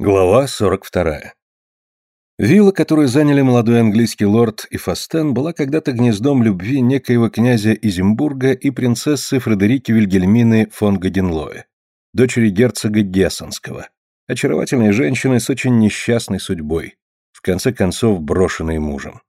Глава 42. Вилла, которую заняли молодой английский лорд и Фастен, была когда-то гнездом любви некоего князя Изимбурга и принцессы Фредерики Вильгельмины фон Гаденлоэ, дочери герцога Гессенского, очаровательной женщины с очень несчастной судьбой, в конце концов брошенной мужем.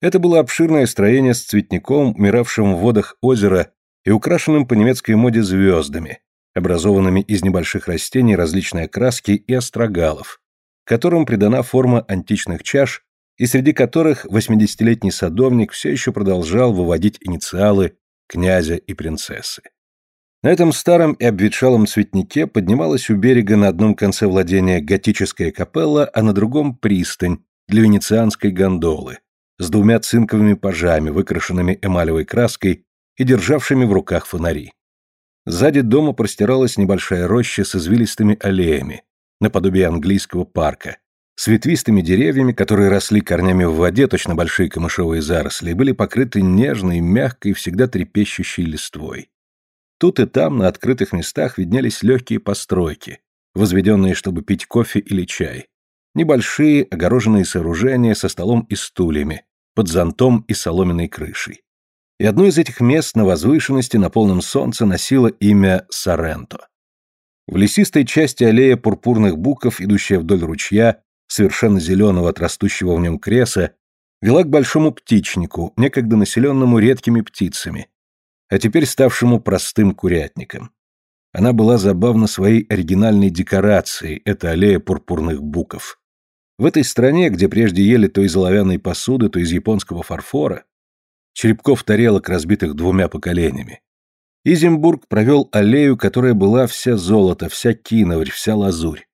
Это было обширное строение с цветником, умиравшим в водах озера и украшенным по немецкой моде звездами, образованными из небольших растений различной окраски и острогалов, которым придана форма античных чаш, и среди которых 80-летний садовник все еще продолжал выводить инициалы князя и принцессы. На этом старом и обветшалом цветнике поднималась у берега на одном конце владения готическая капелла, а на другом пристань для венецианской гондолы с двумя цинковыми пажами, выкрашенными эмалевой краской и державшими в руках фонари. Сзади дома простиралась небольшая роща с извилистыми аллеями, наподобие английского парка, с ветвистыми деревьями, которые росли корнями в воде, точно большие камышовые заросли, и были покрыты нежной, мягкой, всегда трепещущей листвой. Тут и там, на открытых местах, виднелись легкие постройки, возведенные, чтобы пить кофе или чай. Небольшие, огороженные сооружения со столом и стульями, под зонтом и соломенной крышей и одно из этих мест на возвышенности на полном солнце носило имя Соренто. В лесистой части аллея пурпурных буков, идущая вдоль ручья, совершенно зеленого от растущего в нем креса, вела к большому птичнику, некогда населенному редкими птицами, а теперь ставшему простым курятником. Она была забавна своей оригинальной декорацией, эта аллея пурпурных буков. В этой стране, где прежде ели то из оловянной посуды, то из японского фарфора, черепков тарелок, разбитых двумя поколениями. Изимбург провел аллею, которая была вся золото, вся киноварь, вся лазурь.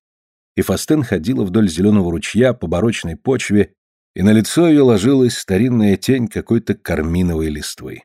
И Фастен ходила вдоль зеленого ручья по барочной почве, и на лицо ее ложилась старинная тень какой-то карминовой листвы.